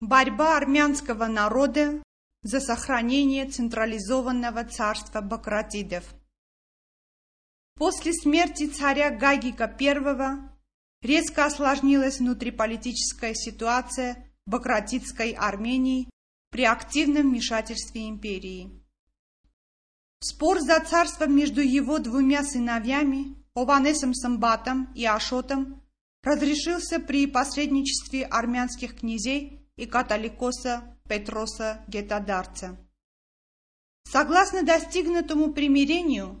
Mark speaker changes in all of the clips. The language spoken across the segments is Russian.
Speaker 1: Борьба армянского народа за сохранение централизованного царства Бакратидов. После смерти царя Гагика I резко осложнилась внутриполитическая ситуация Бакратидской Армении при активном вмешательстве империи. Спор за царство между его двумя сыновьями, Ованесом Самбатом и Ашотом, разрешился при посредничестве армянских князей и католикоса Петроса Гетадарца. Согласно достигнутому примирению,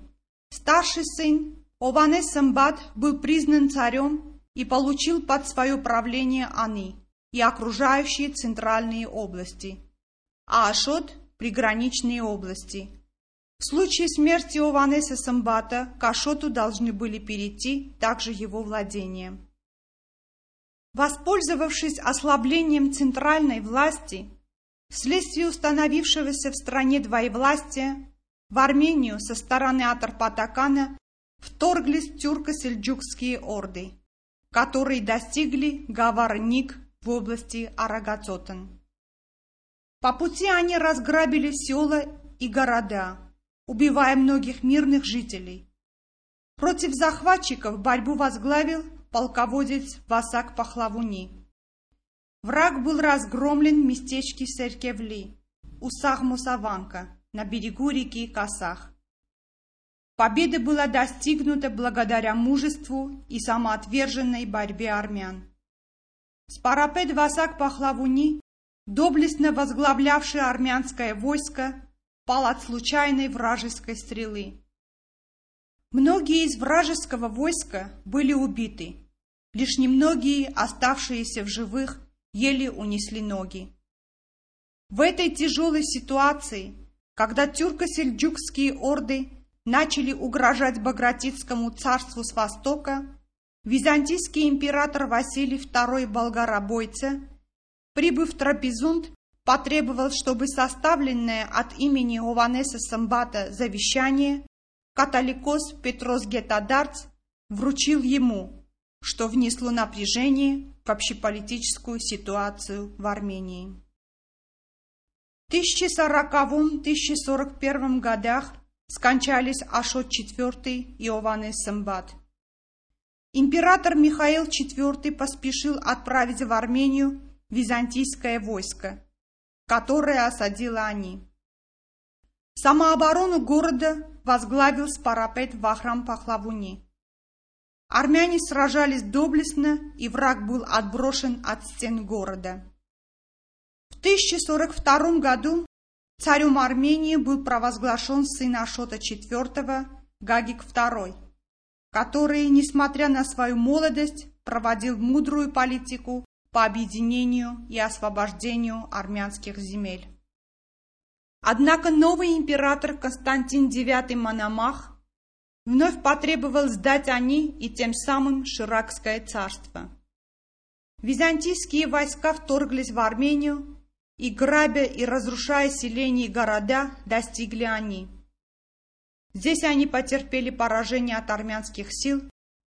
Speaker 1: старший сын Ованес Самбат был признан царем и получил под свое правление Аны и окружающие центральные области, а Ашот – приграничные области. В случае смерти Ованеса Самбата к Ашоту должны были перейти также его владения. Воспользовавшись ослаблением центральной власти, вследствие установившегося в стране двоевластия, в Армению со стороны Атарпатакана вторглись тюрко-сельджукские орды, которые достигли Гавар-Ник в области Арагацотан. По пути они разграбили села и города, убивая многих мирных жителей. Против захватчиков борьбу возглавил полководец Васак Пахлавуни. Враг был разгромлен в местечке Серкевли, у Сахмусаванка, на берегу реки Касах. Победа была достигнута благодаря мужеству и самоотверженной борьбе армян. Спарапет Васак Пахлавуни, доблестно возглавлявший армянское войско, пал от случайной вражеской стрелы. Многие из вражеского войска были убиты. Лишь немногие, оставшиеся в живых, еле унесли ноги. В этой тяжелой ситуации, когда тюрко-сельджукские орды начали угрожать Багратитскому царству с востока, византийский император Василий II Болгаробойца, прибыв в Трапезунд, потребовал, чтобы составленное от имени Ованеса Самбата завещание католикос Петрос Гетадарц вручил ему, что внесло напряжение в общеполитическую ситуацию в Армении. В 1040-1041 годах скончались Ашот IV и Ованес Самбат. Император Михаил IV поспешил отправить в Армению византийское войско, которое осадило они. Самооборону города возглавил Спарапет Вахрам Пахлавуни. Армяне сражались доблестно, и враг был отброшен от стен города. В 1042 году царем Армении был провозглашен сын Ашота IV Гагик II, который, несмотря на свою молодость, проводил мудрую политику по объединению и освобождению армянских земель. Однако новый император Константин IX Мономах вновь потребовал сдать они и тем самым Ширакское царство. Византийские войска вторглись в Армению и, грабя и разрушая селения и города, достигли они. Здесь они потерпели поражение от армянских сил,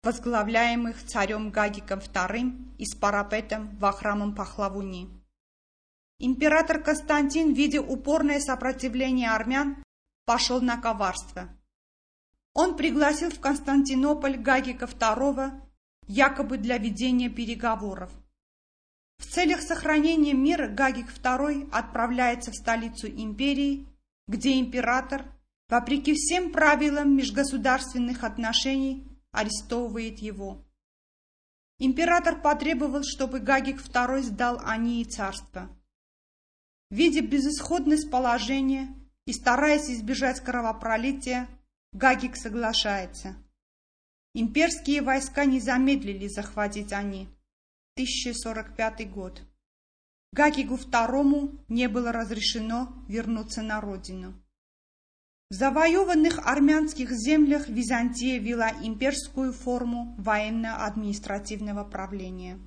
Speaker 1: возглавляемых царем Гагиком II и с парапетом Вахрамом Пахлавуни. Император Константин, видя упорное сопротивление армян, пошел на коварство. Он пригласил в Константинополь Гагика II якобы для ведения переговоров. В целях сохранения мира Гагик II отправляется в столицу империи, где император, вопреки всем правилам межгосударственных отношений, арестовывает его. Император потребовал, чтобы Гагик II сдал Ании царство. Видя безысходность положения и стараясь избежать кровопролития, Гагик соглашается. Имперские войска не замедлили захватить они. 1045 год. Гагигу II не было разрешено вернуться на родину. В завоеванных армянских землях Византия вела имперскую форму военно-административного правления.